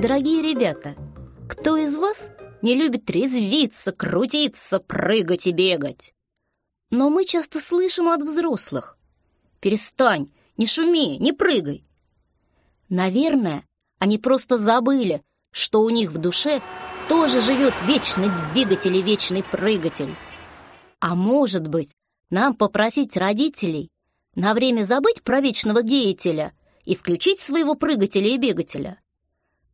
Дорогие ребята, кто из вас не любит резвиться, крутиться, прыгать и бегать? Но мы часто слышим от взрослых. Перестань, не шуми, не прыгай. Наверное, они просто забыли, что у них в душе тоже живет вечный двигатель и вечный прыгатель. А может быть, нам попросить родителей на время забыть про вечного деятеля и включить своего прыгателя и бегателя?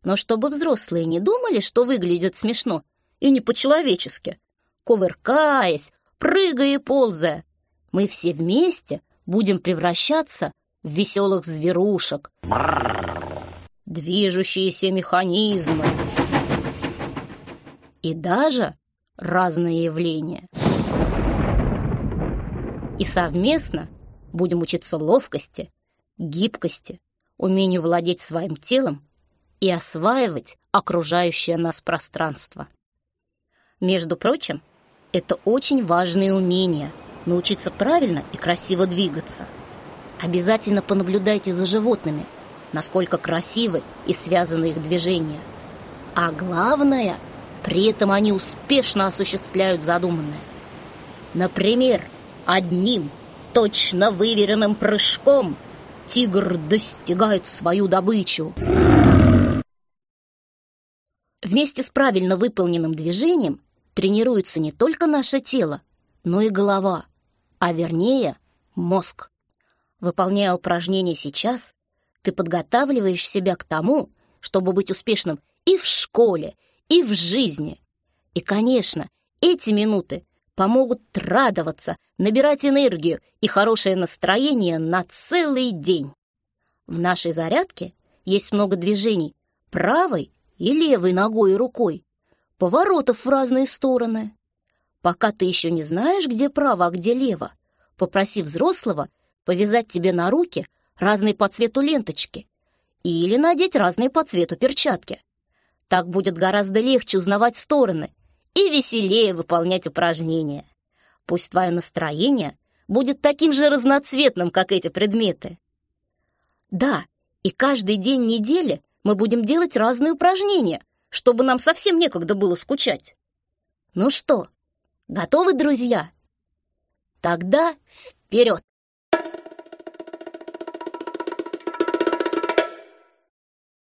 Но чтобы взрослые не думали, что выглядит смешно и не по-человечески, кувыркаясь, прыгая и ползая, мы все вместе будем превращаться в веселых зверушек, движущиеся механизмы. И даже разные явления. И совместно будем учиться ловкости, гибкости, умению владеть своим телом и осваивать окружающее нас пространство. Между прочим, это очень важные умения – научиться правильно и красиво двигаться. Обязательно понаблюдайте за животными, насколько красивы и связаны их движения. А главное, при этом они успешно осуществляют задуманное. Например, одним точно выверенным прыжком тигр достигает свою добычу. Вместе с правильно выполненным движением тренируется не только наше тело, но и голова, а вернее мозг. Выполняя упражнения сейчас, ты подготавливаешь себя к тому, чтобы быть успешным и в школе, и в жизни. И, конечно, эти минуты помогут радоваться, набирать энергию и хорошее настроение на целый день. В нашей зарядке есть много движений правой и левой ногой и рукой, поворотов в разные стороны. Пока ты еще не знаешь, где право, а где лево, попроси взрослого повязать тебе на руки разные по цвету ленточки или надеть разные по цвету перчатки. Так будет гораздо легче узнавать стороны и веселее выполнять упражнения. Пусть твое настроение будет таким же разноцветным, как эти предметы. Да, и каждый день недели мы будем делать разные упражнения, чтобы нам совсем некогда было скучать. Ну что, готовы, друзья? Тогда вперед!